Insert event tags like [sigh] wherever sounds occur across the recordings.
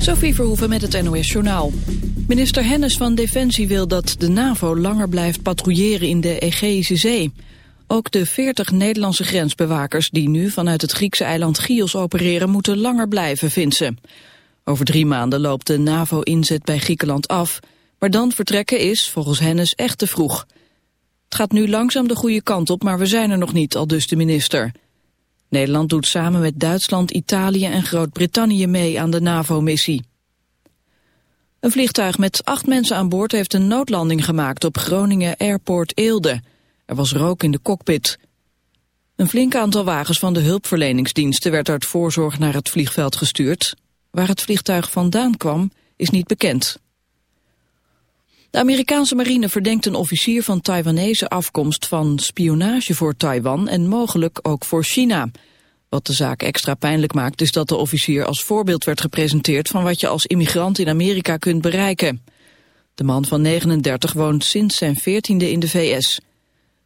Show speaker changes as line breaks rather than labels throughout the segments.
Sophie Verhoeven met het NOS Journaal. Minister Hennis van Defensie wil dat de NAVO langer blijft patrouilleren in de Egeïsche Zee. Ook de 40 Nederlandse grensbewakers die nu vanuit het Griekse eiland Chios opereren moeten langer blijven, vindt ze. Over drie maanden loopt de NAVO-inzet bij Griekenland af, maar dan vertrekken is, volgens Hennis, echt te vroeg. Het gaat nu langzaam de goede kant op, maar we zijn er nog niet, al dus de minister. Nederland doet samen met Duitsland, Italië en Groot-Brittannië mee aan de NAVO-missie. Een vliegtuig met acht mensen aan boord heeft een noodlanding gemaakt op Groningen Airport Eelde. Er was rook in de cockpit. Een flink aantal wagens van de hulpverleningsdiensten werd uit voorzorg naar het vliegveld gestuurd. Waar het vliegtuig vandaan kwam is niet bekend. De Amerikaanse marine verdenkt een officier van Taiwanese afkomst van spionage voor Taiwan en mogelijk ook voor China. Wat de zaak extra pijnlijk maakt is dat de officier als voorbeeld werd gepresenteerd van wat je als immigrant in Amerika kunt bereiken. De man van 39 woont sinds zijn 14e in de VS.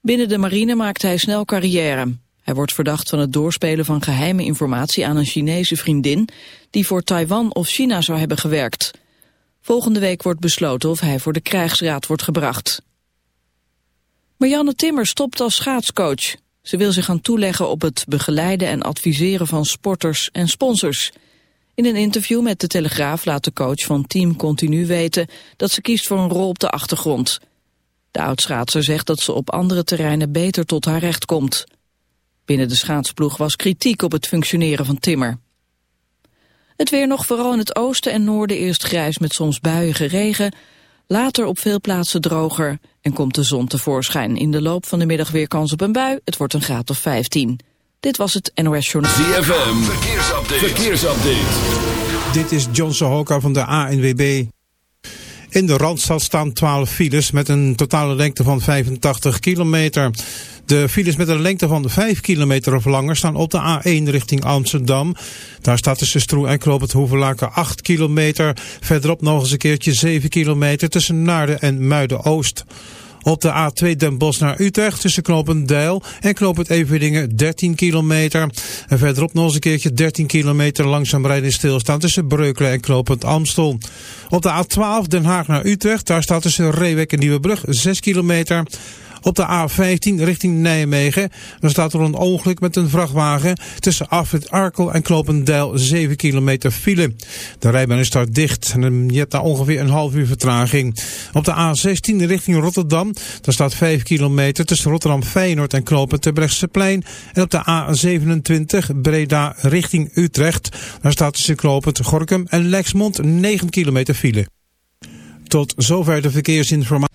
Binnen de marine maakt hij snel carrière. Hij wordt verdacht van het doorspelen van geheime informatie aan een Chinese vriendin die voor Taiwan of China zou hebben gewerkt. Volgende week wordt besloten of hij voor de krijgsraad wordt gebracht. Marianne Timmer stopt als schaatscoach. Ze wil zich gaan toeleggen op het begeleiden en adviseren van sporters en sponsors. In een interview met de Telegraaf laat de coach van Team Continu weten dat ze kiest voor een rol op de achtergrond. De oudschaatser zegt dat ze op andere terreinen beter tot haar recht komt. Binnen de schaatsploeg was kritiek op het functioneren van Timmer. Het weer nog vooral in het oosten en noorden eerst grijs met soms buiige regen. Later op veel plaatsen droger en komt de zon tevoorschijn. In de loop van de middag weer kans op een bui. Het wordt een graad of 15. Dit was het NOS Journal.
ZFM, verkeersupdate. verkeersupdate.
Dit is John Sohoka van de ANWB. In de Randstad staan 12 files met een totale lengte van 85 kilometer. De files met een lengte van 5 kilometer of langer staan op de A1 richting Amsterdam. Daar staat tussen Stroe en Knoop het Hoevelaken 8 kilometer. Verderop nog eens een keertje 7 kilometer tussen Naarden en Muiden-Oost. Op de A2 Den Bosch naar Utrecht tussen knooppunt Deil en knooppunt Everdingen 13 kilometer. En verderop nog eens een keertje 13 kilometer langzaam rijden stilstaan tussen Breukelen en knooppunt Amstel. Op de A12 Den Haag naar Utrecht, daar staat tussen Reewek en Nieuwebrug 6 kilometer. Op de A15 richting Nijmegen. Dan staat er een ongeluk met een vrachtwagen. Tussen Afrit Arkel en Klopendijl 7 kilometer file. De rijbaan is daar dicht. En je hebt daar ongeveer een half uur vertraging. Op de A16 richting Rotterdam. Daar staat 5 kilometer tussen Rotterdam Feyenoord en Knopen plein. En op de A27 Breda richting Utrecht. Daar staat tussen Knopend Gorkum en Lexmond 9 kilometer file. Tot zover de verkeersinformatie.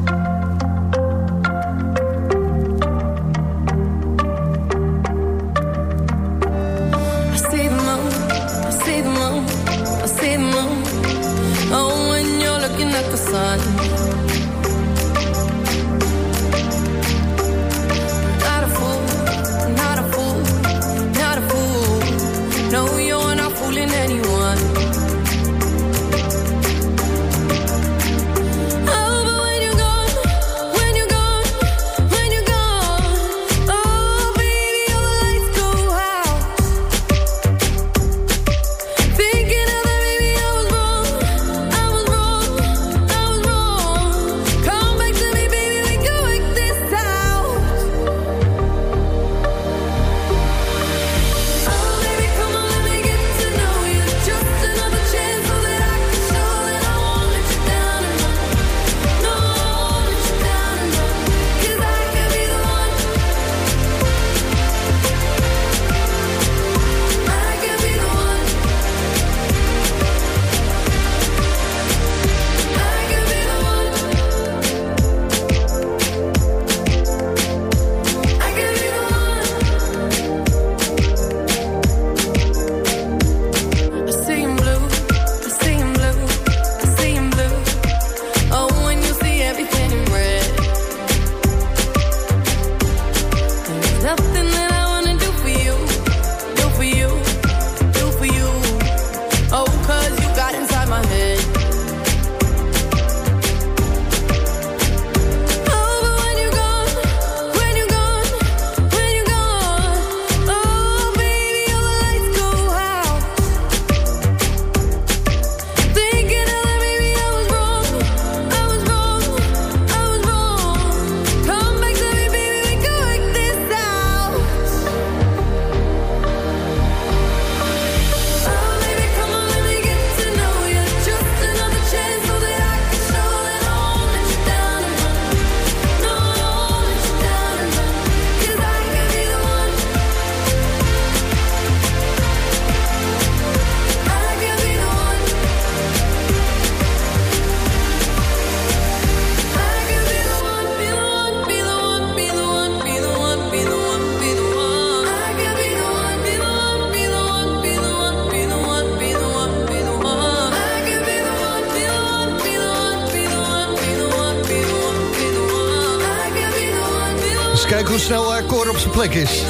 Dus kijk hoe snel uh, Cor op zijn plek is.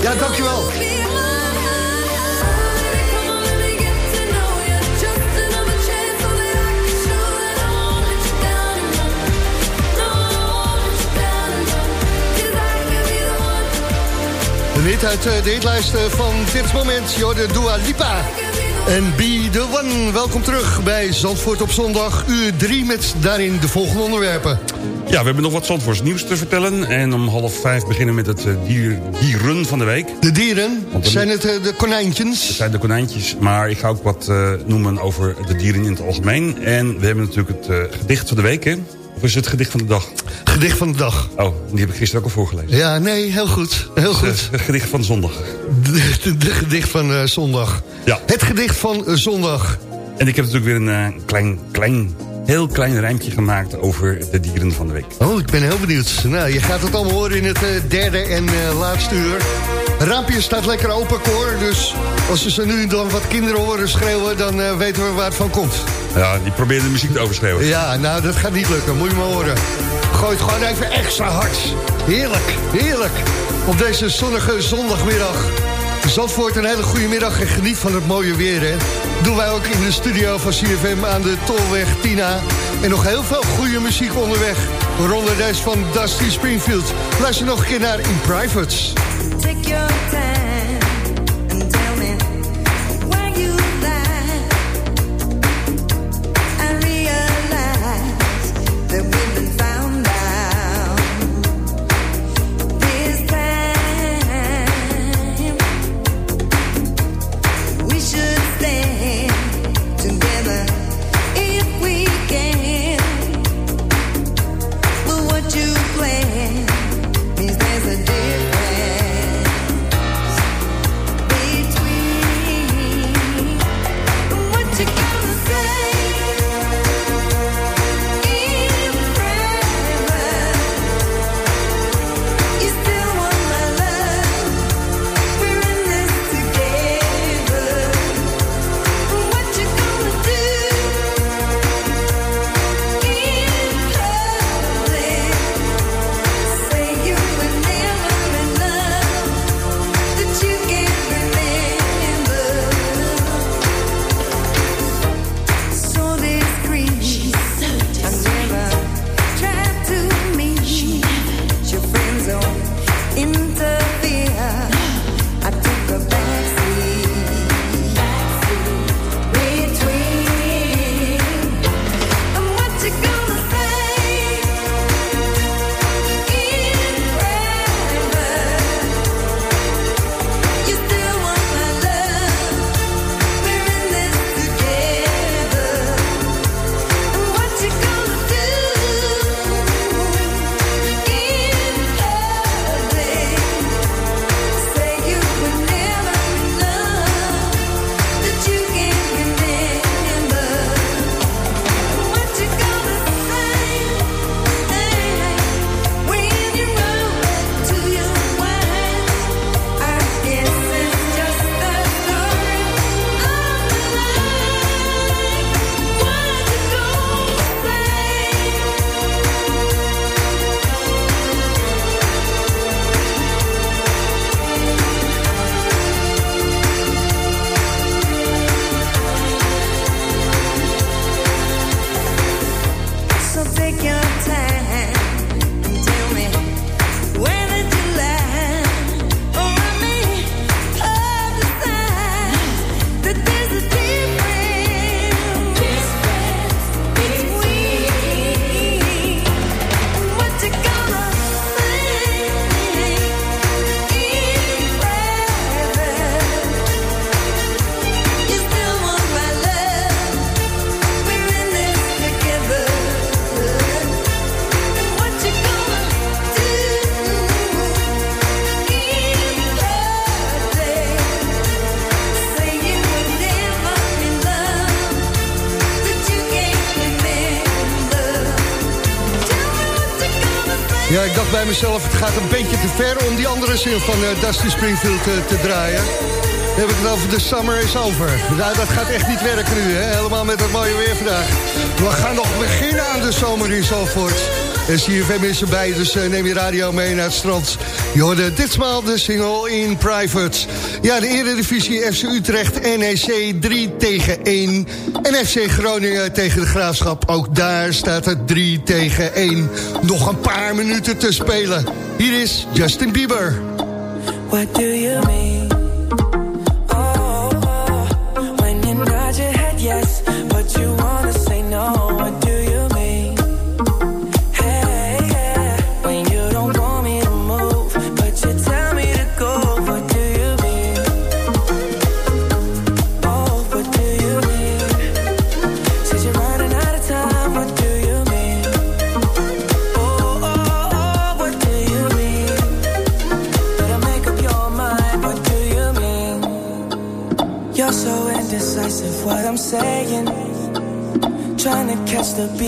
Ja, dankjewel. Een hit uit eh, de hitlijsten van dit moment. Jorde Dua Lipa. En Be The One. Welkom terug bij Zandvoort op zondag. Uur 3 met daarin de volgende onderwerpen.
Ja, we hebben nog wat Zandvoorts nieuws te vertellen. En om half vijf beginnen we met het eh, dier, dieren van de week.
De dieren,
er-
zijn het eh, de
Dat
konijntjes?
zijn de konijntjes. Maar ik ga ook wat eh, noemen over de dieren in het algemeen. En we hebben natuurlijk het gedicht van de week, hè? Of is het gedicht van de dag?
Gedicht van de dag.
Oh, die heb ik gisteren ook al voorgelezen.
Ja, nee, heel goed. Heel goed.
Het gedicht van zondag.
De gedicht van zondag.
Ja.
Het gedicht van zondag.
En ik heb natuurlijk weer een klein, klein, heel klein rijmpje gemaakt over de dieren van de week.
Oh, ik ben heel benieuwd. Nou, je gaat het allemaal horen in het eh, derde en eh, laatste uur. Raampje staat lekker open, koor. Dus als we ze nu dan wat kinderen horen schreeuwen... dan eh, weten we waar het van komt.
Ja, die probeerde de muziek te overschreeuwen.
Ja, nou, dat gaat niet lukken. Moet je maar horen. Gooi het gewoon even extra hard. Heerlijk, heerlijk. Op deze zonnige zondagmiddag. Zandvoort, een hele goede middag en geniet van het mooie weer, hè. Doen wij ook in de studio van CFM aan de Tolweg Tina. En nog heel veel goede muziek onderweg. Waaronder deze van Dusty Springfield. Luister nog een keer naar In Privates.
Take your time
dacht bij mezelf, het gaat een beetje te ver om die andere zin van eh, Dusty Springfield eh, te draaien. Heb ik het over de summer is over. Nou, dat gaat echt niet werken nu, hè? helemaal met dat mooie weer vandaag. We gaan nog beginnen aan de zomer in Zalvoort. En CFM is erbij, dus eh, neem je radio mee naar het strand. Je hoorde ditmaal de single in private. Ja, de Eredivisie FC Utrecht, NEC 3 tegen 1. En FC Groningen tegen de Graafschap, ook daar staat het 3 tegen 1. Nog een paar minuten te spelen. Hier is Justin Bieber.
What do you mean? Oh, oh, when you nod your head yes, but you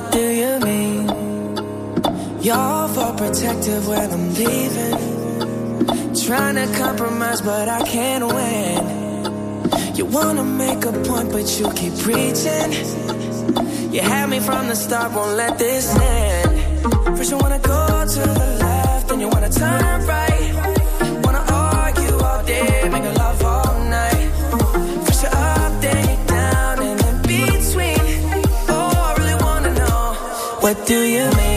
What do you mean? You're protective when I'm leaving. Trying to compromise, but I can't win. You wanna make a point, but you keep preaching. You had me from the start, won't let this end. First you wanna go to the left, then you wanna turn right. What do you mean?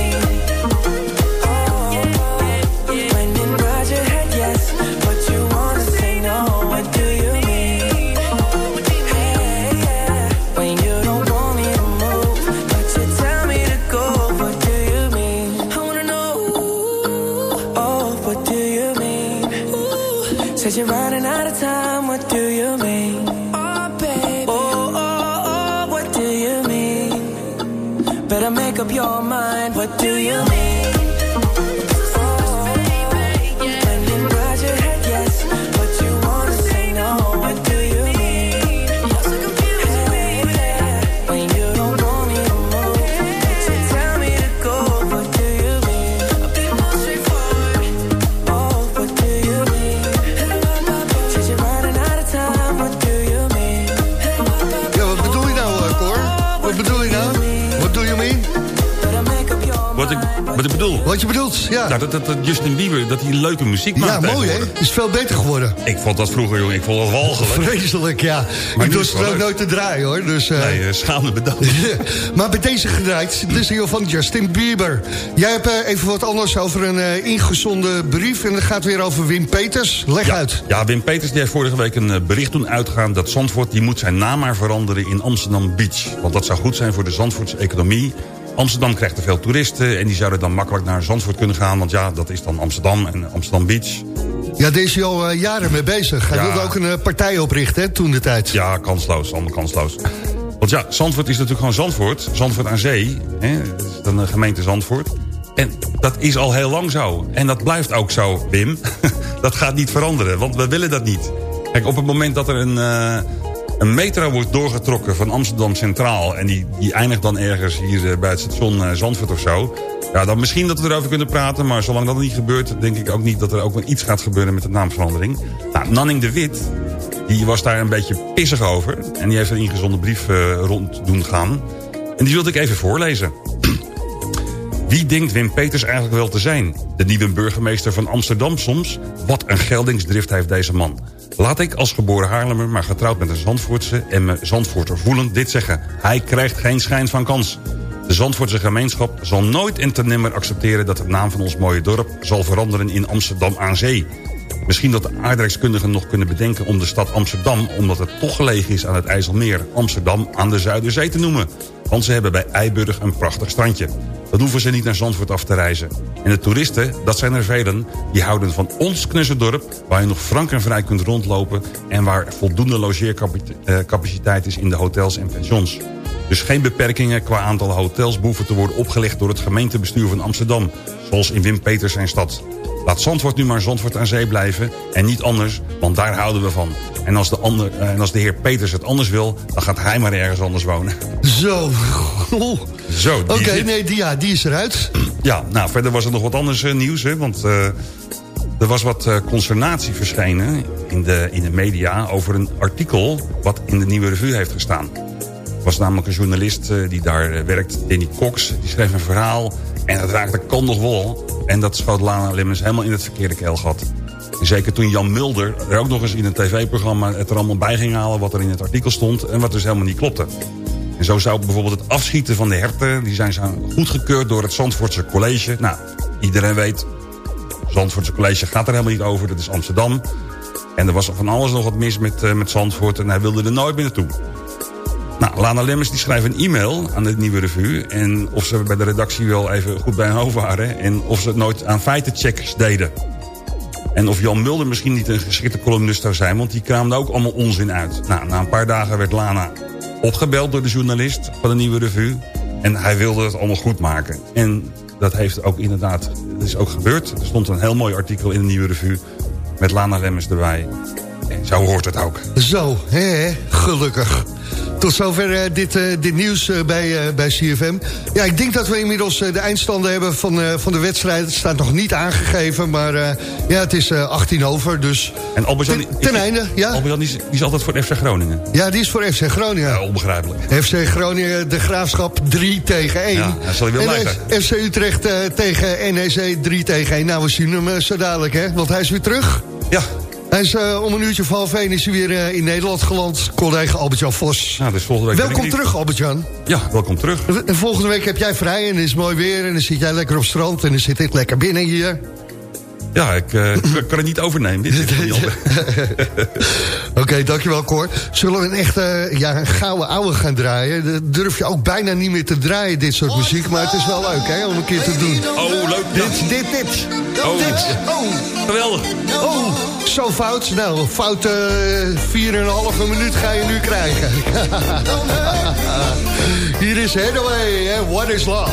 Wat je bedoelt, ja.
Nou, dat, dat, dat Justin Bieber, dat hij leuke muziek maakt
Ja, mooi hè? Is veel beter geworden.
Ik vond dat vroeger, jongen. Ik vond dat walgelijk.
Vreselijk, ja.
Maar
ik
is het
ook nooit te draaien hoor. Dus, eh,
Nee, uh, schaamde bedankt. [laughs]
maar bij deze gedraaid, de single van Justin Bieber. Jij hebt eh, even wat anders over een eh ingezonden brief... en dat gaat weer over Wim Peters. Leg uit.
Ja, Wim Peters die heeft vorige week een eh, bericht doen uitgaan... dat Zandvoort die moet zijn naam maar veranderen in Amsterdam Beach. Want dat zou goed zijn voor de Zandvoortse economie. Amsterdam krijgt te veel toeristen en die zouden dan makkelijk naar Zandvoort kunnen gaan. Want ja, dat is dan Amsterdam en Amsterdam Beach.
Ja, daar is al eh, jaren mee bezig. Hij
Ja.
wilde ook een eh, partij oprichten, hè, toen de tijd.
Ja, kansloos, allemaal kansloos. Want ja, Zandvoort is natuurlijk gewoon Zandvoort. Zandvoort aan zee. Hè? Dan de gemeente Zandvoort. En dat is al heel lang zo. En dat blijft ook zo, Wim. [laughs] dat gaat niet veranderen, want we willen dat niet. Kijk, op het moment dat er een, eh, een metro wordt doorgetrokken van Amsterdam Centraal... en die, die eindigt dan ergens hier eh, bij het station eh, Zandvoort of zo... ja, dan misschien dat we erover kunnen praten... maar zolang dat niet gebeurt, denk ik ook niet dat er ook wel iets gaat gebeuren met de naamsverandering. Nou, Nanning de Wit, die was daar een beetje pissig over... en die heeft een ingezonden brief eh, rond doen gaan. En die wilde ik even voorlezen. [clears throat] Wie denkt Wim Peters eigenlijk wel te zijn? De nieuwe burgemeester van Amsterdam soms? Wat een geldingsdrift heeft deze man. Laat ik als geboren Haarlemmer, maar getrouwd met een Zandvoortse... en me Zandvoorter voelend dit zeggen. Hij krijgt geen schijn van kans. De Zandvoortse gemeenschap zal nooit en ten nimmer accepteren... dat de naam van ons mooie dorp zal veranderen in Amsterdam aan zee. Misschien dat de aardrijkskundigen nog kunnen bedenken om de stad Amsterdam... omdat het toch gelegen is aan het IJsselmeer... Amsterdam aan de Zuiderzee te noemen. Want ze hebben bij Eiburg een prachtig strandje. Dan hoeven ze niet naar Zandvoort af te reizen. En de toeristen, dat zijn er velen... die houden van ons knussendorp... waar je nog frank en vrij kunt rondlopen... en waar voldoende logeercapaciteit is in de hotels en pensions. Dus geen beperkingen qua aantal hotels... behoeven te worden opgelegd door het gemeentebestuur van Amsterdam... zoals in Wim Peters zijn stad. Laat Zandvoort nu maar Zandvoort aan zee blijven en niet anders, want daar houden we van. En als de, ander, eh, en als de heer Peters het anders wil, dan gaat hij maar ergens anders wonen.
Zo. Oké,
Zo, die zit-
nee, die, ja, die is eruit.
Ja, nou, verder was er nog wat anders eh, nieuws, hè, want eh, er was wat eh, consternatie verschenen in de, in de media over een artikel wat in de Nieuwe Revue heeft gestaan. Was namelijk een journalist eh, die daar eh, werkt, Danny Cox, die schreef een verhaal en dat raakte kan nog wel. En dat schoot Lana Lemmens helemaal in het verkeerde keelgat. Zeker toen Jan Mulder er ook nog eens in een tv-programma het er allemaal bij ging halen wat er in het artikel stond en wat dus helemaal niet klopte. En zo zou bijvoorbeeld het afschieten van de herten... die zijn goedgekeurd door het Zandvoortse College. Nou, iedereen weet, Zandvoortse College gaat er helemaal niet over. Dat is Amsterdam. En er was van alles nog wat mis met, eh, met Zandvoort... en hij wilde er nooit meer naartoe. Nou, Lana Lemmers die schrijft een e-mail aan de Nieuwe Revue... en of ze bij de redactie wel even goed bij hun hoofd waren... en of ze het nooit aan feitenchecks deden. En of Jan Mulder misschien niet een geschikte columnist zou zijn... want die kraamde ook allemaal onzin uit. Nou, na een paar dagen werd Lana opgebeld door de journalist van de Nieuwe Revue... en hij wilde het allemaal goed maken. En dat heeft ook inderdaad, dat is ook gebeurd. Er stond een heel mooi artikel in de Nieuwe Revue... met Lana Lemmers erbij. En zo hoort het ook.
Zo, hè, gelukkig. Tot zover eh, dit, eh, dit nieuws eh, bij, bij CFM. Ja, ik denk dat we inmiddels de eindstanden hebben van, van de wedstrijd. Het staat nog niet aangegeven, maar ja, het is eh, 18 over, dus
En Albert-Jan...
ten, ten einde. Ja?
Albert-Jan die is, die is altijd voor FC Groningen.
ja, die is voor FC Groningen.
Ja, onbegrijpelijk.
FC Groningen, de Graafschap 3 tegen 1.
Ja, dat zal hij wel
en
blijven.
FC Utrecht tegen NEC 3 tegen 1. Nou, we zien hem zo dadelijk, hè? Want hij is weer terug.
Ja,
Hij is eh, om een uurtje of half is hij weer eh, in Nederland geland. Collega Albert-Jan Vos.
nou, dus volgende week...
Welkom terug, Albert-Jan.
Ja, welkom terug.
En volgende week heb jij vrij en is mooi weer... en dan zit jij lekker op strand en dan zit ik lekker binnen hier.
Ja, ik eh, kan het niet overnemen. Dit is niet. [laughs]
Oké, dankjewel Cor. Zullen we een echte ja, een gouden ouwe gaan draaien? Dat durf je ook bijna niet meer te draaien, dit soort muziek. Maar het is wel leuk, hè, om een keer te doen.
Oh, leuk.
Dit, dit, dit.
Oh.
Dit. Oh,
Geweldig.
oh. Zo fout. Nou, fout eh 4,5 minuut ga je nu krijgen. [laughs] Hier is Hathaway What is Love?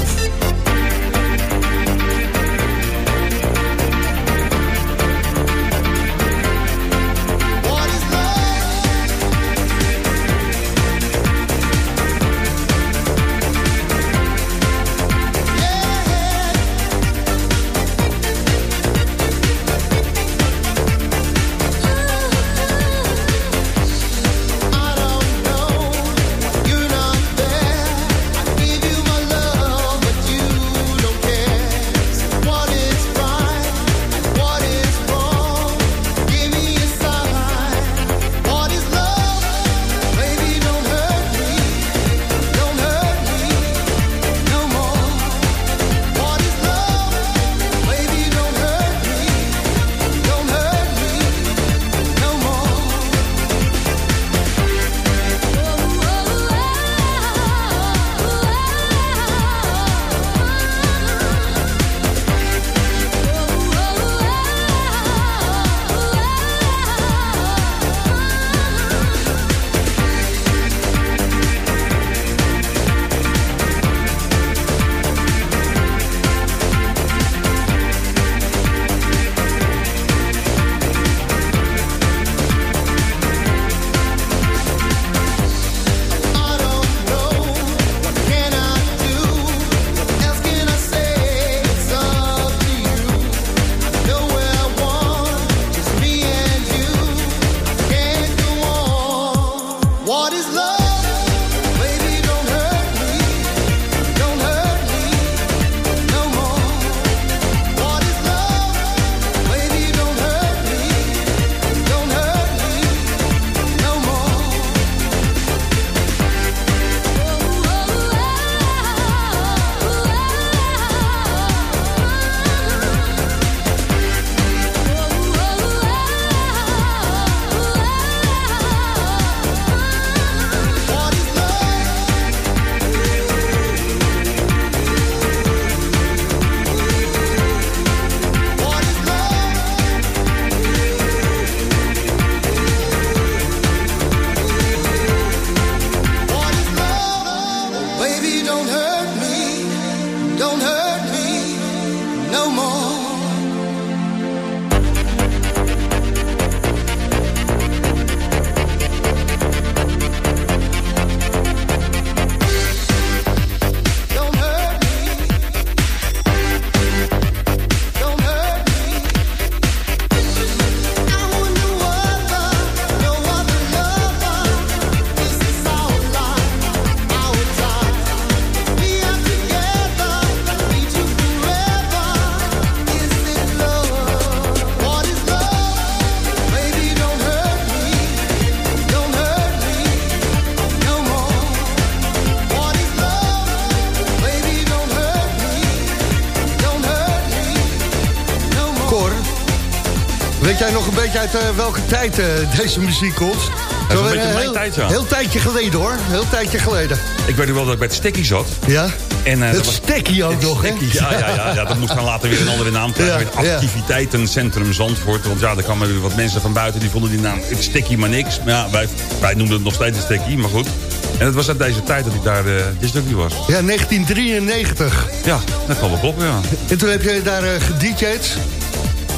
Beetje uit eh, welke tijd eh, deze muziek komt?
een
Zo,
beetje
eh,
mijn
heel,
tijd, ja.
Heel tijdje geleden hoor, heel tijdje geleden.
Ik weet nu wel dat ik bij het Stekkie zat.
Ja?
En,
het
dat was-
stekkie ook nog, hè?
Stekkie, Ja, ja, ja, ja, dat moest dan later weer een andere naam krijgen.
Ja,
met. Activiteitencentrum Zandvoort. Want ja, er kwamen weer wat mensen van buiten die vonden die naam het Stekkie maar niks. Maar ja, wij, wij noemden het nog steeds een Stekkie, maar goed. En het was uit deze tijd dat ik daar uh, disjockey was.
Ja, 1993.
Ja, dat kan wel kloppen, ja.
En toen heb je daar uh, gedj'd.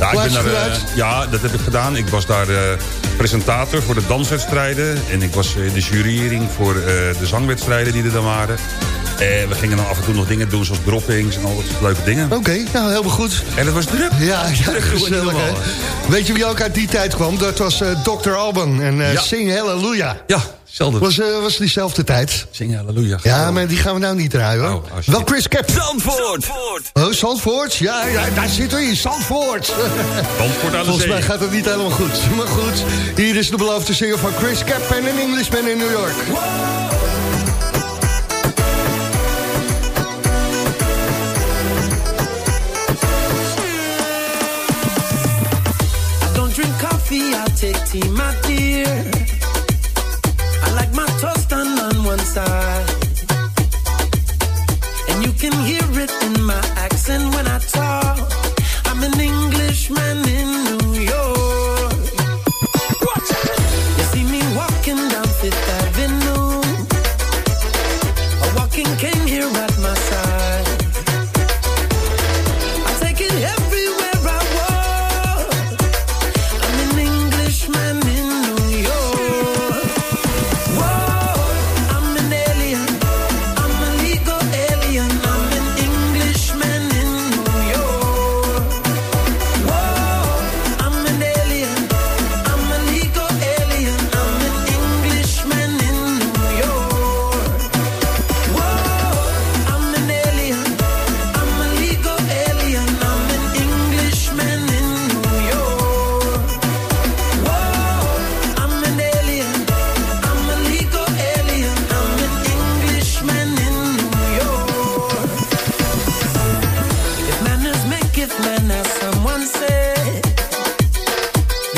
Ja, ik ben daar, eh, ja, dat heb ik gedaan. Ik was daar eh, presentator voor de danswedstrijden. En ik was in de juryering voor eh, de zangwedstrijden die er dan waren. En we gingen dan af en toe nog dingen doen zoals droppings en al dat soort leuke dingen.
Oké, nou helemaal goed.
En het was druk.
Ja, ja
Druk,
gezellig hè. Weet je wie ook uit die tijd kwam? Dat was Dr. Alban en
Ja.
Sing Hallelujah.
Ja, hetzelfde.
Was, eh, was diezelfde tijd.
Zing halleluja.
Ja, maar die gaan we nou niet draaien hoor.
Oh.
Wel Chris Cap.
Zandvoort.
Oh, Zandvoort? Ja, ja, daar zitten we in, Zandvoort. [laughs]
Zandvoort aan de
Volgens
zee.
mij gaat het niet helemaal goed. Maar goed, hier is de beloofde zinger van Chris Cap en een Englishman in New York.
I don't drink coffee, I take tea, my dear. One side. And you can hear it in my accent when I talk. I'm an Englishman in New York.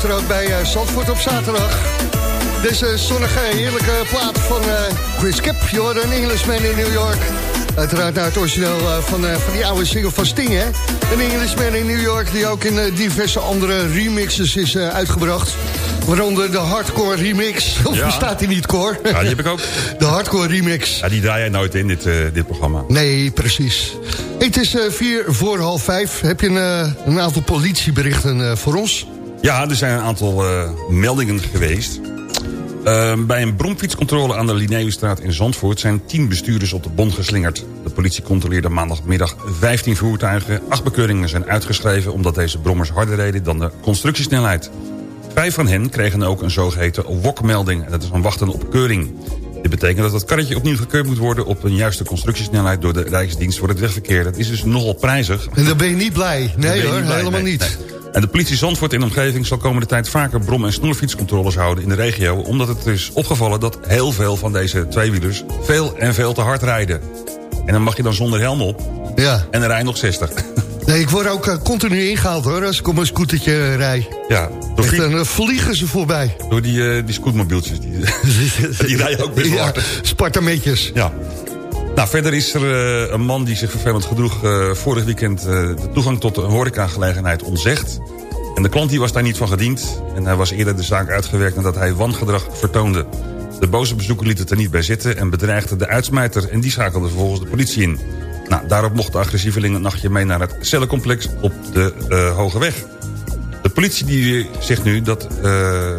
gisteren ook bij eh, Zandvoort op zaterdag. Deze zonnige, heerlijke plaat van eh, Chris Kip. Je hoorde een Englishman in New York. Uiteraard naar het origineel eh, van, van die oude single van Sting, hè? Een Englishman in New York die ook in diverse andere remixes is uitgebracht. Waaronder de hardcore remix. [laughs] Of
Ja.
bestaat die niet, Cor?
Ja, die heb ik ook. [laughs]
De hardcore remix.
Ja, die draai jij nooit in, dit, dit programma.
Nee, precies. Het is eh, vier voor half vijf. Heb je een, een aantal politieberichten voor ons?
Ja, er zijn een aantal eh, meldingen geweest. Eh, bij een bromfietscontrole aan de Linnaeusstraat in Zandvoort... zijn 10 bestuurders op de bon geslingerd. De politie controleerde maandagmiddag 15 voertuigen. Acht bekeuringen zijn uitgeschreven... omdat deze brommers harder reden dan de constructiesnelheid. Vijf van hen kregen ook een zogeheten wokmelding. En dat is een wachten op keuring. Dit betekent dat het karretje opnieuw gekeurd moet worden... op een juiste constructiesnelheid door de Rijksdienst voor het Wegverkeer. Dat is dus nogal prijzig.
En dan ben je niet blij. Nee hoor,
niet blij?
helemaal
Nee,
niet.
nee. En de politie Zandvoort in de omgeving zal komende tijd vaker brom- en snoerfietscontroles houden in de regio. Omdat het is opgevallen dat heel veel van deze tweewielers veel en veel te hard rijden. En dan mag je dan zonder helm op
Ja.
en dan rij je nog 60. [laughs]
Nee, ik word ook eh, continu ingehaald hoor, als ik op een scootertje eh, rij.
ja, door,
Echt,
fiets-
dan eh, vliegen ze voorbij.
door die, die scootmobieltjes. Die, [laughs] die rijden ook best wel
Ja,
hard.
Spartametjes.
Ja. Nou, verder is er eh, een man die zich vervelend gedroeg... eh, vorig weekend eh, de toegang tot de horecagelegenheid ontzegd. En de klant die was daar niet van gediend. En hij was eerder de zaak uitgewerkt nadat hij wangedrag vertoonde. De boze bezoeker liet het er niet bij zitten... en bedreigde de uitsmijter en die schakelde vervolgens de politie in. Nou, daarop mocht de agressieveling een nachtje mee naar het cellencomplex op de Hoge Weg. De politie die zegt nu dat, eh,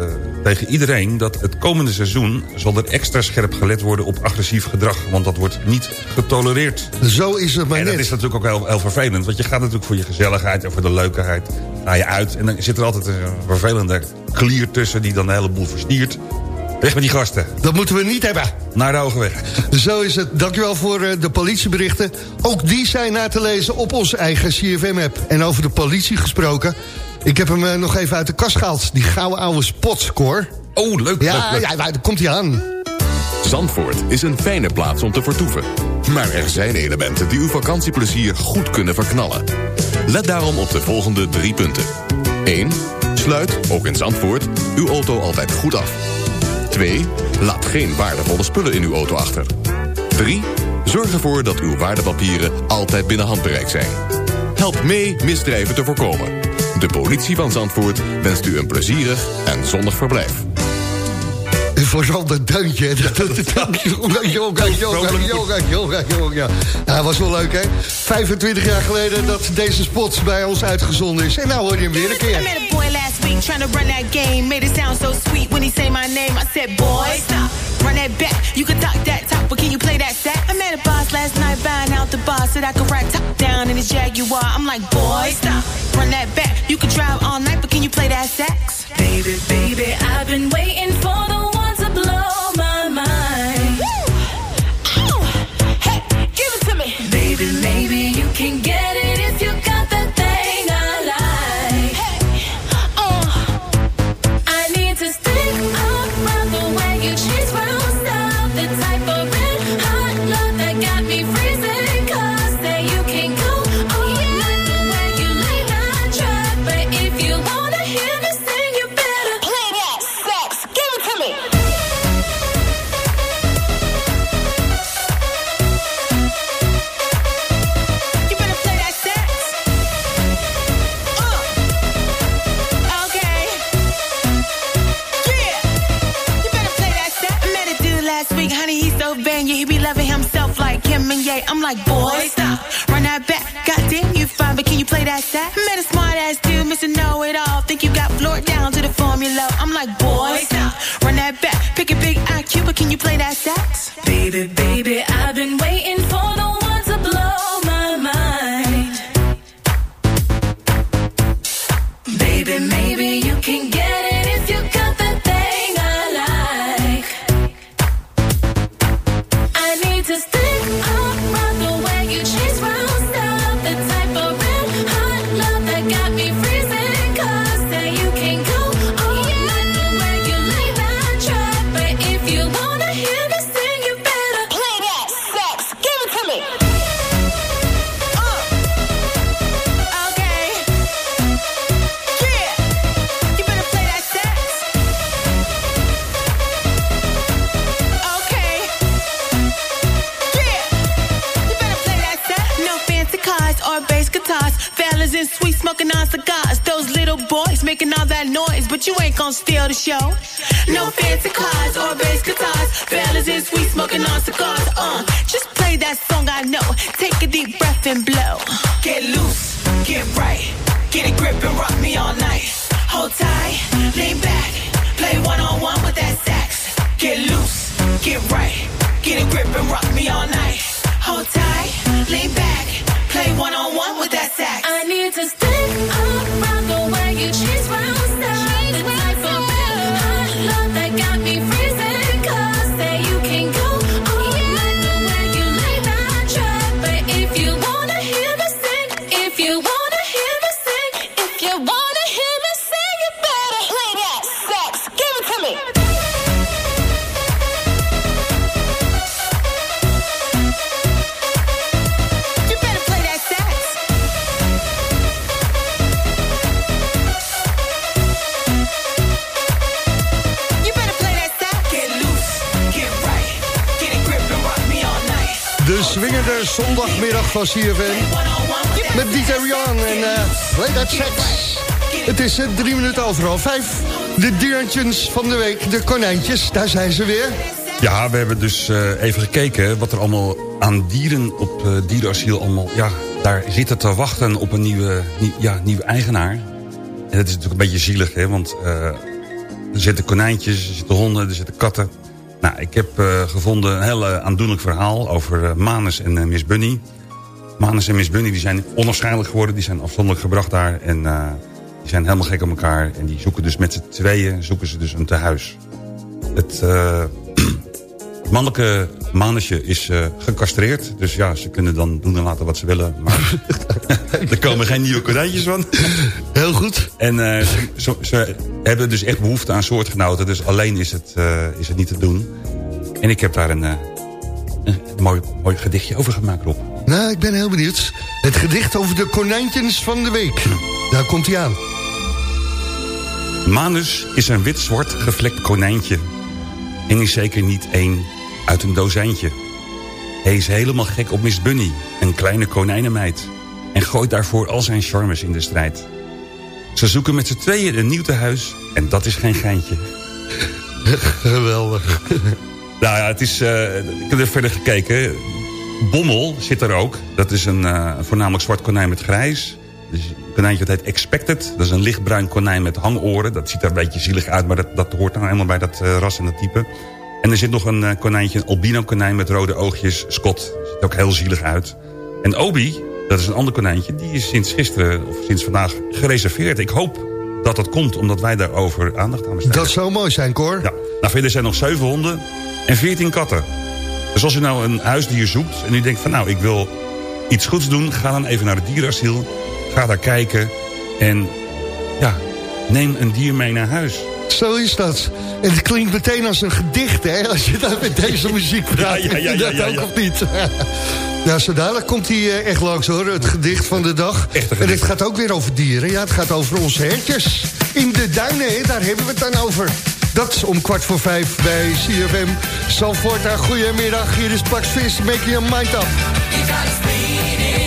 tegen iedereen dat het komende seizoen... zal er extra scherp gelet worden op agressief gedrag. Want dat wordt niet getolereerd.
Zo is het maar
En dat
net.
is natuurlijk ook heel, heel vervelend. Want je gaat natuurlijk voor je gezelligheid en voor de leukigheid naar je uit. En dan zit er altijd een vervelende klier tussen die dan de hele boel verstiert. Weg met die gasten.
Dat moeten we niet hebben.
Naar de Hoge Weg.
Zo is het. Dankjewel voor eh, de politieberichten. Ook die zijn na te lezen op onze eigen CFM-app. En over de politie gesproken. Ik heb hem eh, nog even uit de kast gehaald. Die gouden oude spotscore.
Oh, leuk.
Ja,
leuk, leuk.
ja, daar komt hij aan.
Zandvoort is een fijne plaats om te vertoeven. Maar er zijn elementen die uw vakantieplezier goed kunnen verknallen. Let daarom op de volgende drie punten. 1. Sluit, ook in Zandvoort, uw auto altijd goed af. 2. Laat geen waardevolle spullen in uw auto achter. 3. Zorg ervoor dat uw waardepapieren altijd binnen handbereik zijn. Help mee misdrijven te voorkomen. De politie van Zandvoort wenst u een plezierig en zonnig verblijf.
Vooral dat deuntje. Yoga, yoga, yoga, yoga, yoga, yoga. Ja, was wel leuk, hè? 25 jaar geleden dat deze spot bij ons uitgezonden is. En nou hoor je hem weer een
I
keer.
met a boy last week trying to run that game. Made it sound so sweet when he say my name. I said, boy, stop. Run that back. You can talk that talk, but can you play that sack? Met a boss last night buying out the boss. Said I could ride top down in his Jaguar. I'm like, boy, stop. Run that back. You can drive all night, but can you play that sax?
Baby, baby, I've been waiting for
I'm like, boy, stop, run that back. Goddamn, you fine, but can you play that sax? I met a smart ass dude, Mr. Know It All. Think you got floored down to the formula. I'm like, boy, stop, run that back. Pick a big IQ, but can you play that sax?
Baby, baby, but you
ain't gonna steal the show. No fancy cars or bass guitars. Fellas in sweet smoking on cigars. Uh, just play that song I know. Take a deep breath and blow. Get loose, get right, get a grip and rock me all night. Hold tight, lean back,
van CFM. Met Dieter Jan en uh, That Sex. Het is eh, drie minuten overal vijf. De diertjes van de week, de konijntjes, daar zijn ze weer.
Ja, we hebben dus eh, even gekeken wat er allemaal aan dieren op eh dierenasiel allemaal... Ja, daar zitten te wachten op een nieuwe, nie- ja, nieuwe eigenaar. En dat is natuurlijk een beetje zielig, hè, want er zitten konijntjes, er zitten honden, er zitten katten. Nou, ik heb gevonden een heel aandoenlijk verhaal over eh, Manus en Miss Bunny. Manus en Miss Bunny die zijn onafscheidelijk geworden, die zijn afzonderlijk gebracht daar. En eh, die zijn helemaal gek op elkaar. En die zoeken dus met z'n tweeën zoeken ze dus een tehuis. Het... eh, [clears throat] het mannelijke manusje is eh, gecastreerd. Dus ja, ze kunnen dan doen en laten wat ze willen. Maar [laughs] er komen geen nieuwe konijntjes van.
Heel goed.
En ze, ze- ze hebben dus echt behoefte aan soortgenoten. Dus alleen is het, is het niet te doen. En ik heb daar een, een mooi, mooi gedichtje over gemaakt, Rob.
Nou, ik ben heel benieuwd. Het gedicht over de konijntjes van de week. Daar komt hij aan.
Manus is een wit-zwart gevlekt konijntje. En is zeker niet één uit een dozijntje. Hij is helemaal gek op Miss Bunny, een kleine konijnenmeid. En gooit daarvoor al zijn charmes in de strijd. Ze zoeken met z'n tweeën een nieuw tehuis. En dat is geen geintje. [laughs]
Geweldig.
Nou ja, het is, eh, ik heb er verder gekeken. Bommel zit er ook. Dat is een eh, voornamelijk zwart konijn met grijs. Dus een konijntje dat heet Expected. Dat is een lichtbruin konijn met hangoren. Dat ziet er een beetje zielig uit, maar dat, dat hoort nou helemaal bij dat eh, ras en dat type. En er zit nog een eh, konijntje, een albino konijn met rode oogjes. Scott. Ziet ook heel zielig uit. En Obi, dat is een ander konijntje. Die is sinds gisteren of sinds vandaag gereserveerd. Ik hoop dat dat komt, omdat wij daarover aandacht aan besteden.
Dat zou mooi zijn, Cor.
Ja. Nou, verder zijn nog 7 honden en 14 katten. Dus als u nou een huisdier zoekt en u denkt van nou, ik wil iets goeds doen... ga dan even naar het dierenasiel, ga daar kijken en ja, neem een dier mee naar huis.
Zo is dat. En het klinkt meteen als een gedicht, hè? Als je daar met deze muziek praat.
Ja, ja, ja,
je dat
ja, ja,
ook
ja.
of niet? [laughs] nou, zo dadelijk komt hij eh, echt langs, hoor. Het gedicht van de dag. En het gaat ook weer over dieren. Ja, het gaat over onze hertjes. In de duinen, hè? daar hebben we het dan over. Dat om kwart voor vijf bij CFM. Zalvoort, goedemiddag. Hier is Pax Vis, making your mind up.
You gotta speed it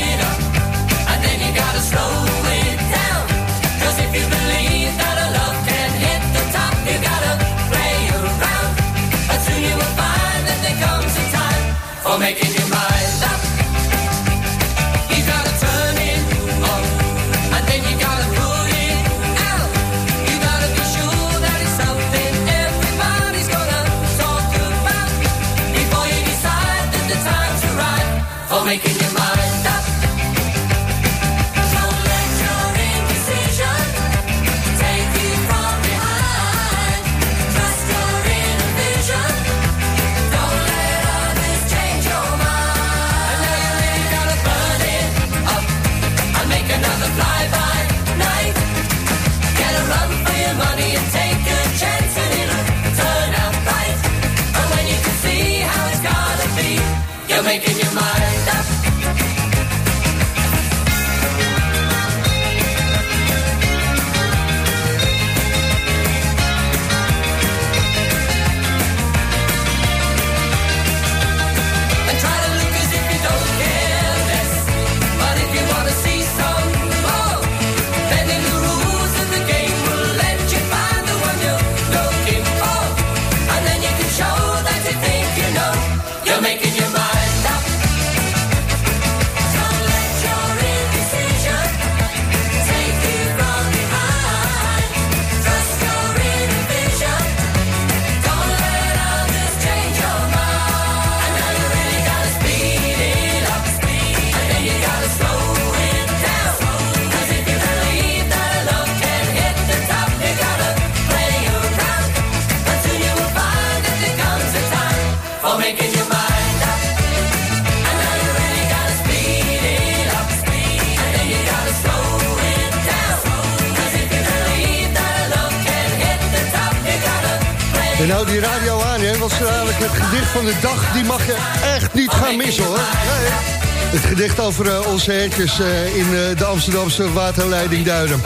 over eh, onze hertjes eh, in eh, de Amsterdamse waterleiding Duinen.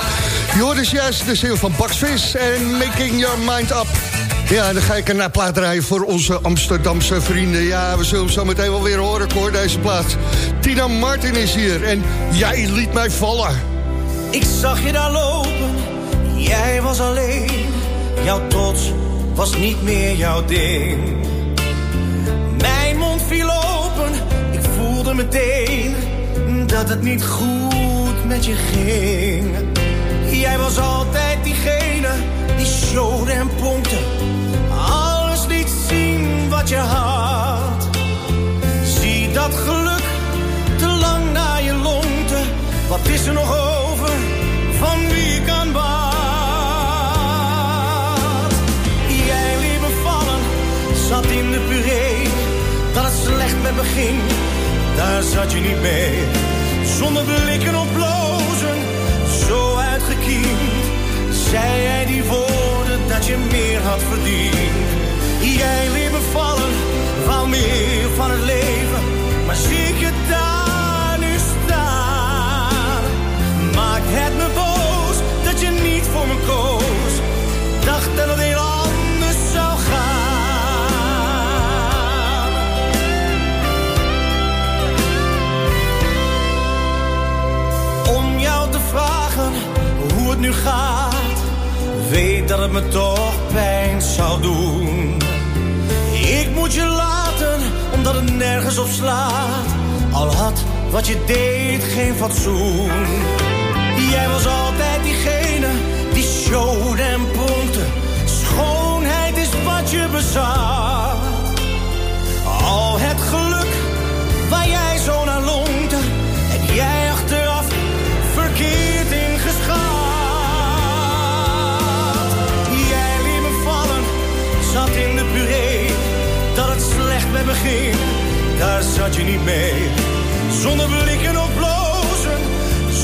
Je hoort dus juist de zin van Bax Vis en Making Your Mind Up. Ja, dan ga ik een plaat draaien voor onze Amsterdamse vrienden. Ja, we zullen zo meteen wel weer horen, hoor, deze plaat. Tina Martin is hier en jij liet mij vallen.
Ik zag je daar lopen, jij was alleen. Jouw trots was niet meer jouw ding. Mijn mond viel open, meteen dat het niet goed met je ging. Jij was altijd diegene die showde en pompte. Alles liet zien wat je had. Zie dat geluk te lang naar je longte. Wat is er nog over van wie kan wat? Jij liet me vallen, zat in de puree. Dat het slecht met me ging, daar zat je niet mee. Zonder blikken op blozen, zo uitgekiend. Zei jij die woorden dat je meer had verdiend. Jij liet me vallen, wou meer van het leven. Maar zie ik je daar nu staan. Maakt het me boos dat je niet voor me koos. Dacht dat het heel het nu gaat. Weet dat het me toch pijn zou doen. Ik moet je laten, omdat het nergens op slaat. Al had wat je deed geen fatsoen. Jij was altijd diegene die showde en pronkte. Schoonheid is wat je bezat. Met me ging, daar zat je niet mee. Zonder blikken op blozen,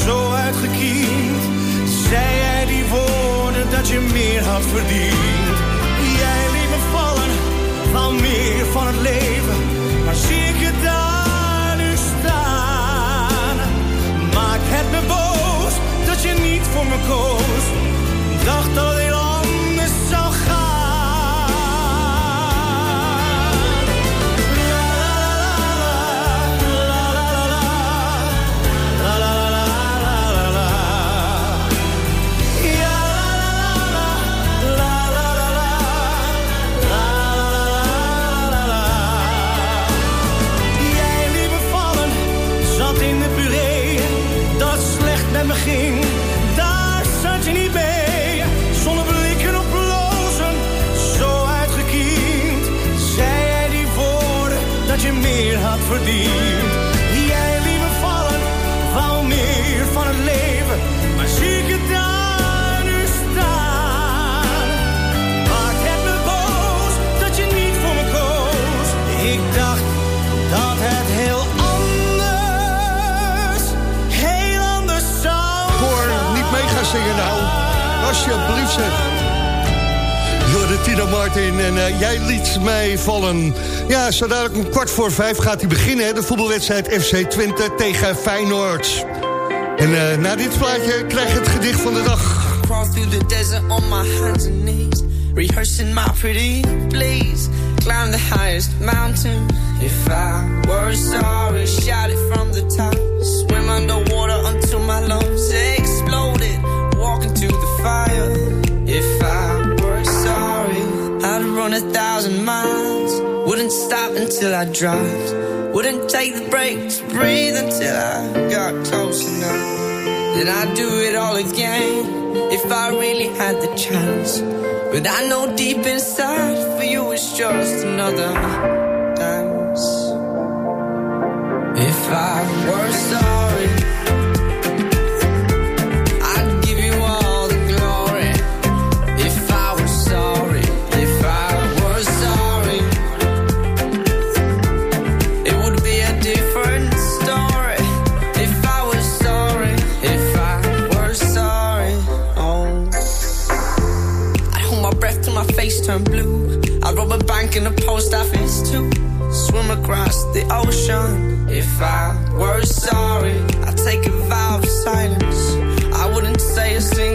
zo uitgekiend. Zei jij die woorden dat je meer had verdiend. Jij liet me vallen, wou meer van het leven. Maar zie ik je daar nu staan. Maakt het me boos dat je niet voor me koos. Dacht dat
Alsjeblieft zeg. Jorde Tina Martin en eh, jij liet mij vallen. Ja, zo dadelijk om kwart voor vijf gaat hij beginnen. hè, De voetbalwedstrijd FC Twente tegen Feyenoord. En eh, na dit plaatje krijg je het gedicht van de dag.
Crawl through the desert on my hands and knees, rehearsing my pretty please. Climb the highest mountain. If I were sorry, shout it from the top. I dropped. Wouldn't take the break to breathe until I got close enough. Then I'd do it all again if I really had the chance. But I know deep inside for you it's just another dance. If I were in the post office to Swim across the ocean. If I were sorry, I'd take a vow of silence. I wouldn't say a single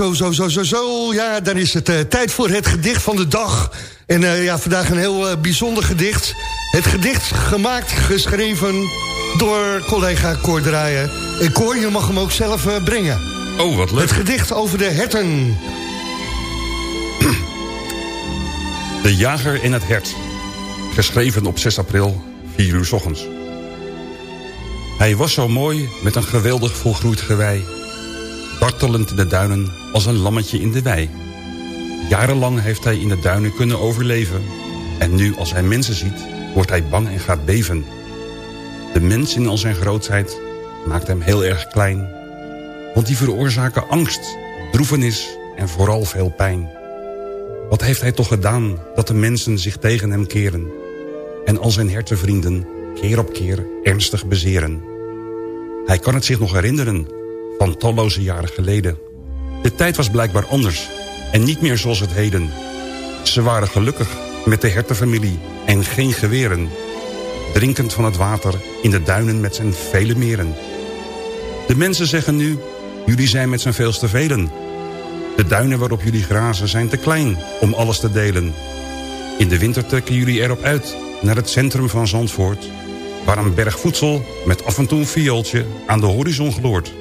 Zo, zo, zo, zo, zo. Ja, dan is het eh, tijd voor het gedicht van de dag. En eh, ja, vandaag een heel eh, bijzonder gedicht. Het gedicht gemaakt, geschreven door collega Cor Draaien. En Cor, je mag hem ook zelf brengen.
Oh, wat leuk.
Het gedicht over de herten.
De Jager en het Hert. Geschreven op 6 april, 4 uur 's ochtends. Hij was zo mooi met een geweldig volgroeid gewei. Dartelend de duinen als een lammetje in de wei. Jarenlang heeft hij in de duinen kunnen overleven. En nu als hij mensen ziet, wordt hij bang en gaat beven. De mens in al zijn grootheid maakt hem heel erg klein. Want die veroorzaken angst, droevenis en vooral veel pijn. Wat heeft hij toch gedaan dat de mensen zich tegen hem keren... en al zijn hertenvrienden keer op keer ernstig bezeren. Hij kan het zich nog herinneren van talloze jaren geleden. De tijd was blijkbaar anders en niet meer zoals het heden. Ze waren gelukkig met de hertenfamilie en geen geweren. Drinkend van het water in de duinen met zijn vele meren. De mensen zeggen nu, jullie zijn met z'n veels te velen... De duinen waarop jullie grazen zijn te klein om alles te delen. In de winter trekken jullie erop uit naar het centrum van Zandvoort... waar een berg voedsel met af en toe een viooltje aan de horizon gloort.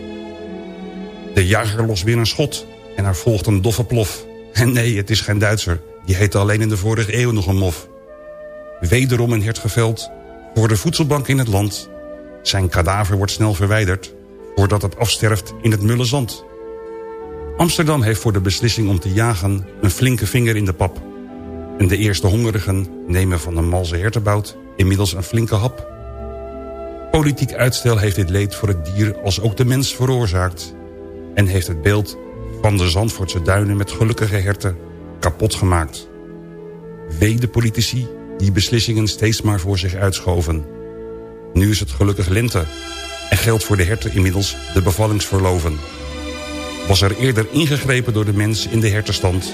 De jager lost weer een schot en er volgt een doffe plof. En [laughs] nee, het is geen Duitser, die heette alleen in de vorige eeuw nog een mof. Wederom een hert geveld voor de voedselbank in het land. Zijn kadaver wordt snel verwijderd voordat het afsterft in het mulle zand... Amsterdam heeft voor de beslissing om te jagen een flinke vinger in de pap. En de eerste hongerigen nemen van de malse hertenbout inmiddels een flinke hap. Politiek uitstel heeft dit leed voor het dier als ook de mens veroorzaakt. En heeft het beeld van de Zandvoortse duinen met gelukkige herten kapot gemaakt. Wee de politici die beslissingen steeds maar voor zich uitschoven. Nu is het gelukkig lente en geldt voor de herten inmiddels de bevallingsverloven. Was er eerder ingegrepen door de mens in de hertenstand...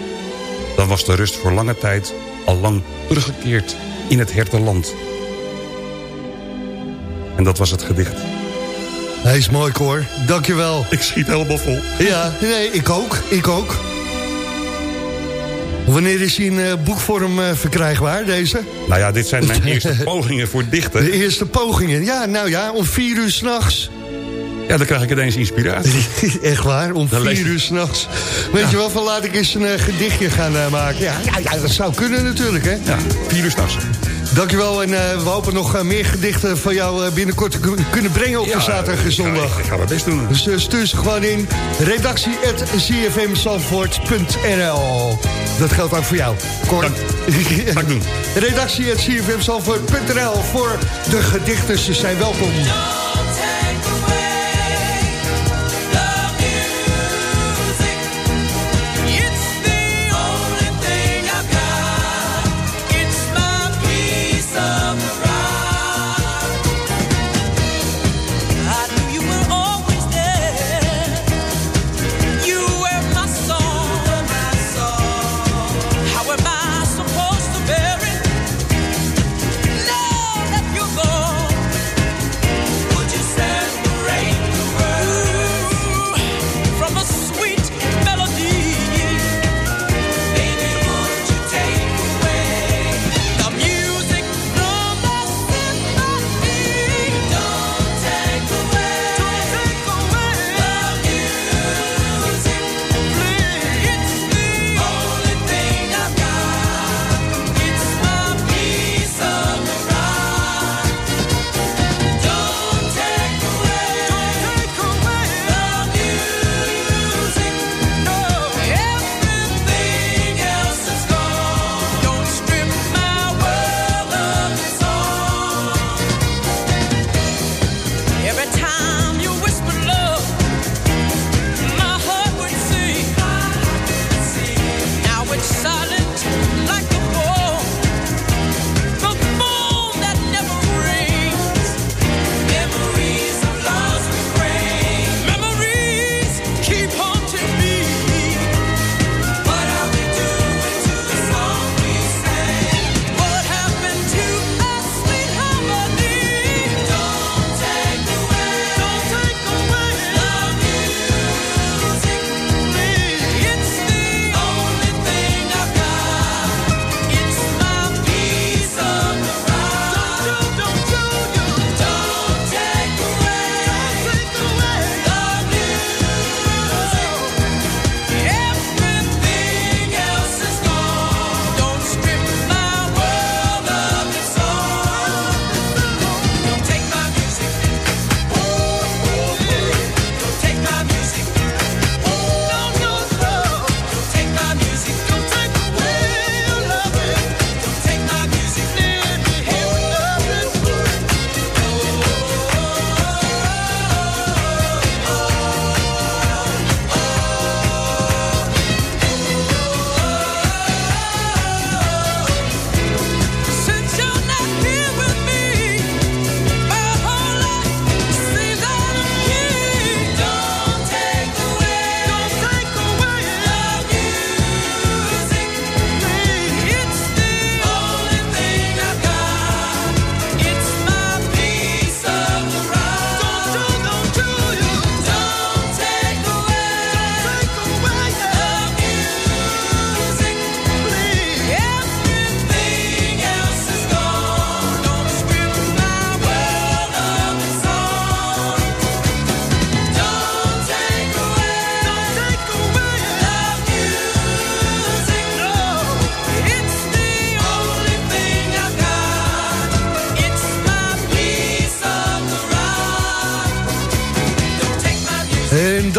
dan was de rust voor lange tijd al lang teruggekeerd in het hertenland. En dat was het gedicht.
Hij is mooi, Cor. Dankjewel.
Ik schiet helemaal vol.
Ja, nee, ik ook. Ik ook. Wanneer is hij in eh, boekvorm eh, verkrijgbaar, deze?
Nou ja, dit zijn mijn [laughs] eerste pogingen voor dichten.
De eerste pogingen. Ja, nou ja, om vier uur s'nachts.
Ja, dan krijg ik ineens inspiratie. [laughs]
Echt waar, om
Dan
vier uur s'nachts. Weet je wel, van laat ik eens een eh, gedichtje gaan eh, maken. Ja, ja, ja, dat zou kunnen natuurlijk, hè.
Ja, vier uur s'nachts.
Dankjewel en eh, we hopen nog meer gedichten van jou binnenkort te kun- kunnen brengen op zaterdag en zondag.
Ik ga mijn best doen.
Dus stuur ze gewoon in redactie.cfmzandvoort.nl Dat geldt ook voor jou. Kort. [laughs]
Ga ik doen.
Redactie.cfmzandvoort.nl voor de gedichten. Ze zijn welkom.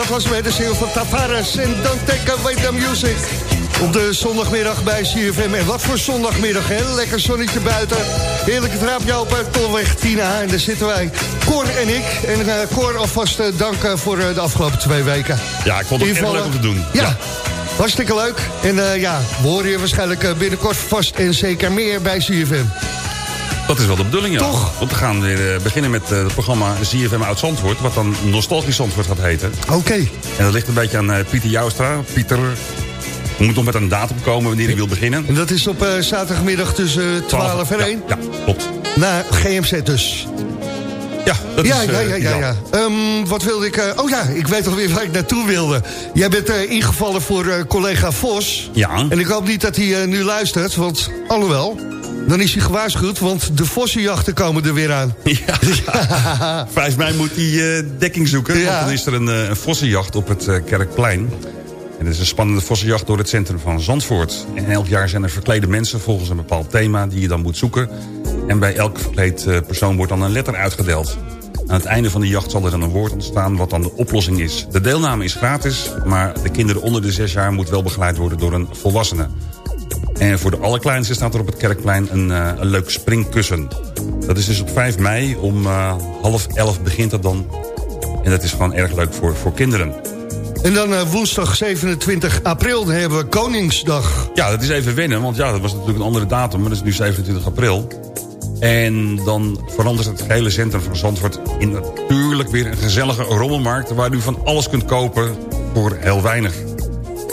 Dat was weer de single van Tavares en Don't Take Away the Music. Op de zondagmiddag bij CFM. En wat voor zondagmiddag, hè? Lekker zonnetje buiten. Heerlijke trapje open, Tolweg Tina. En daar zitten wij, Cor en ik. En uh, Cor, alvast uh, dank uh, voor de afgelopen twee weken.
Ja, ik vond het echt leuk om te doen.
Ja, ja. hartstikke leuk. En ja, we horen je waarschijnlijk binnenkort vast en zeker meer bij CFM.
Dat is wel de bedoeling, ja.
Toch?
Want we gaan weer uh, beginnen met uh, het programma ZFM uit Zandvoort... wat dan Nostalgisch Zandvoort gaat heten.
Oké. Okay.
En dat ligt een beetje aan uh, Pieter Joustra. Pieter moet nog met een datum komen wanneer hij wil beginnen.
En dat is op zaterdagmiddag tussen 12 en 1?
Ja, ja, klopt.
Na GMZ dus.
Ja, dat
ja,
is...
ja, ja, ja, ja. Um, wat wilde ik... oh ja, ik weet alweer waar ik naartoe wilde. Jij bent ingevallen voor collega Vos.
Ja.
En ik hoop niet dat hij nu luistert, want alhoewel... Dan is hij gewaarschuwd, want de vossenjachten komen er weer aan. [laughs]
Ja, ja. 5 mei moet hij uh, dekking zoeken. Ja. Want dan is er een, uh, een vossenjacht op het uh, Kerkplein. En het is een spannende vossenjacht door het centrum van Zandvoort. En elk jaar zijn er verklede mensen volgens een bepaald thema... die je dan moet zoeken. En bij elk verkleed persoon wordt dan een letter uitgedeeld. Aan het einde van de jacht zal er dan een woord ontstaan wat dan de oplossing is. De deelname is gratis, maar de kinderen onder de 6 jaar... moet wel begeleid worden door een volwassene. En voor de allerkleinste staat er op het Kerkplein een, uh, een leuk springkussen. Dat is dus op 5 mei, om uh, half elf begint dat dan. En dat is gewoon erg leuk voor, voor kinderen.
En dan uh, woensdag 27 april dan hebben we Koningsdag.
Ja, dat is even wennen, want ja, dat was natuurlijk een andere datum. Maar dat is nu 27 april. En dan verandert het hele centrum van Zandvoort... in natuurlijk weer een gezellige rommelmarkt... waar u van alles kunt kopen voor heel weinig.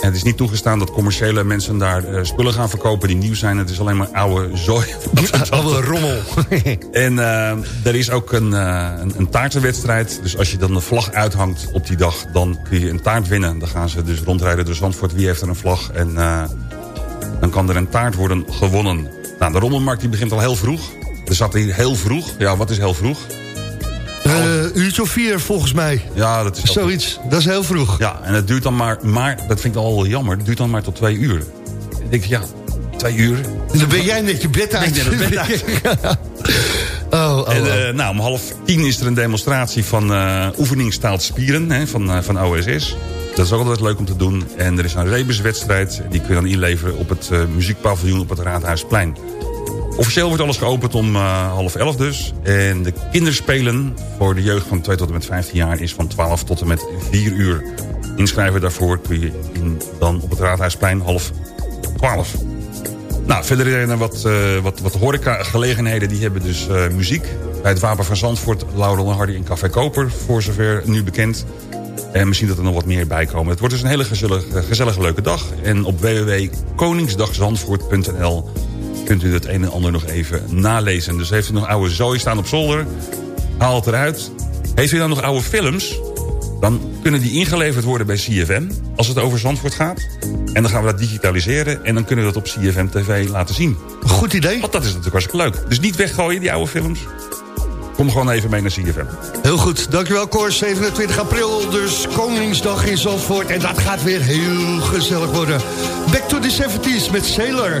En het is niet toegestaan dat commerciële mensen daar uh, spullen gaan verkopen die nieuw zijn. Het is alleen maar oude zooi. [laughs]
oude rommel. [laughs]
en uh, er is ook een, uh, een, een, taartenwedstrijd. Dus als je dan de vlag uithangt op die dag, dan kun je een taart winnen. Dan gaan ze dus rondrijden door Zandvoort. Wie heeft er een vlag? En dan kan er een taart worden gewonnen. Nou, de rommelmarkt die begint al heel vroeg. Er zat hier heel vroeg. Ja, wat is heel vroeg?
Uurtje of vier volgens mij.
Ja, dat is
Zoiets, dat is heel vroeg.
Ja, en het duurt dan maar, maar dat vind ik al jammer... het duurt dan maar tot twee uur. Ik denk, ja, twee uur.
En dan ben jij net je bed uit.
Ik net bed uit. [laughs]
oh, oh,
en, uh, nou, om half tien is er een demonstratie van uh, oefeningstaal spieren hè, van, uh, van OSS. Dat is ook altijd leuk om te doen. En er is een rebuswedstrijd. Die kun je dan inleveren op het muziekpaviljoen op het Raadhuisplein. Officieel wordt alles geopend om uh, half elf dus. En de kinderspelen voor de jeugd van 2 tot en met 15 jaar... is van 12 tot en met 4 uur. Inschrijven daarvoor kun je in, dan op het Raadhuisplein half 12. Nou, verder zijn wat, uh, wat, wat horeca-gelegenheden. Die hebben dus uh, muziek. Bij het Wapen van Zandvoort, Laurel en Hardy en Café Koper... voor zover nu bekend. En misschien dat er nog wat meer bij komen. Het wordt dus een hele gezellige, gezellige leuke dag. En op www.koningsdagzandvoort.nl kunt u het een en ander nog even nalezen. Dus heeft u nog oude zooi staan op zolder, haal het eruit. Heeft u dan nog oude films, dan kunnen die ingeleverd worden bij CFM... als het over Zandvoort gaat. En dan gaan we dat digitaliseren en dan kunnen we dat op CFM TV laten zien.
Goed idee.
Want dat is natuurlijk hartstikke leuk. Dus niet weggooien, die oude films. Kom gewoon even mee naar CFM.
Heel goed, dankjewel Cor. 27 april, dus Koningsdag in Zandvoort. En dat gaat weer heel gezellig worden. Back to the 70s met Sailor.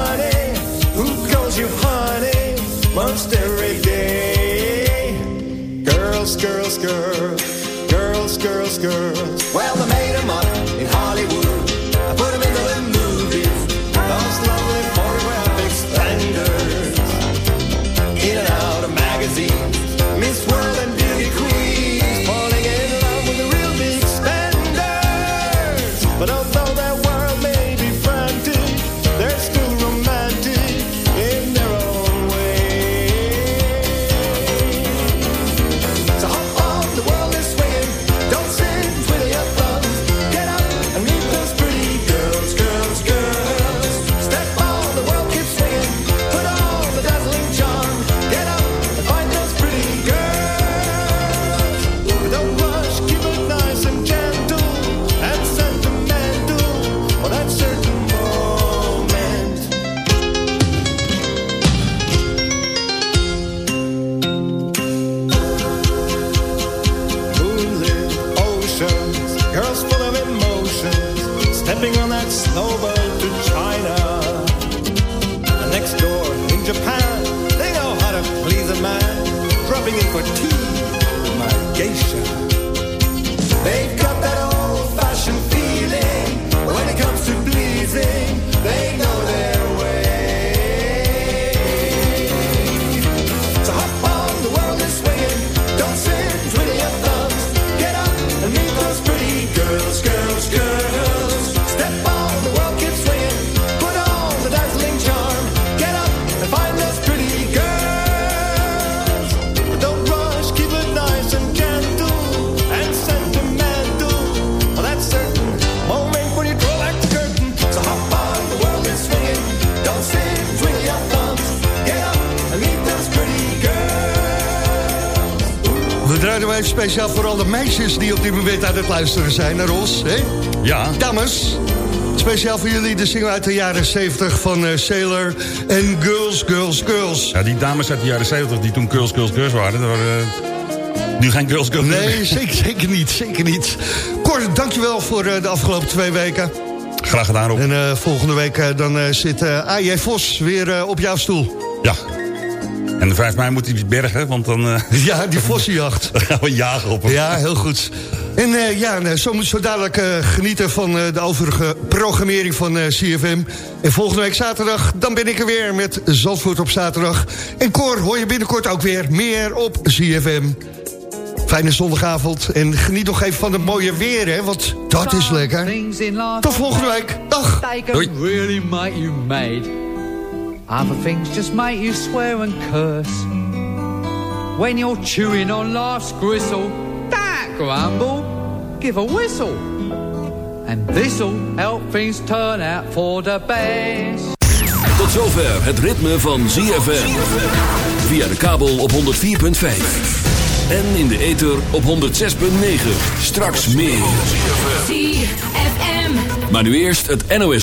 most every day. Girls, girls, girls, girls, girls, girls.
Well, they made them up in Hollywood.
Speciaal voor alle meisjes die op dit moment aan het luisteren zijn naar ons. Hè?
Ja.
Dames, speciaal voor jullie de single uit de jaren 70 van eh, Sailor en Girls, Girls, Girls.
Ja, die dames uit de jaren 70 die toen Girls, Girls, Girls waren... dat waren eh, nu geen Girls, Girls.
Nee, [laughs] zeker, zeker niet, zeker niet. Cor, dankjewel voor eh, de afgelopen twee weken.
Graag gedaan, Rob.
En volgende week dan zit AJ Vos weer op jouw stoel.
Ja. En de 5 mei moet hij bergen, want dan... eh, [laughs]
Ja, die vossenjacht. [laughs]
dan gaan we jagen op hem.
Ja, heel goed. En eh, ja, en, eh, zo moet zo dadelijk genieten van eh, de overige programmering van eh, CFM. En volgende week zaterdag, dan ben ik er weer met Zandvoort op zaterdag. En Cor, hoor je binnenkort ook weer meer op CFM. Fijne zondagavond en geniet nog even van het mooie weer, hè, want dat is lekker. Tot volgende week. Dag.
They Other things just make you swear and curse. When you're chewing on life's gristle, don't grumble, give a whistle. And this'll help things turn out for the best.
Tot zover het ritme van ZFM. Via de kabel op 104.5. En in de ether op 106.9. Straks meer.
ZFM.
Maar nu eerst het NOS.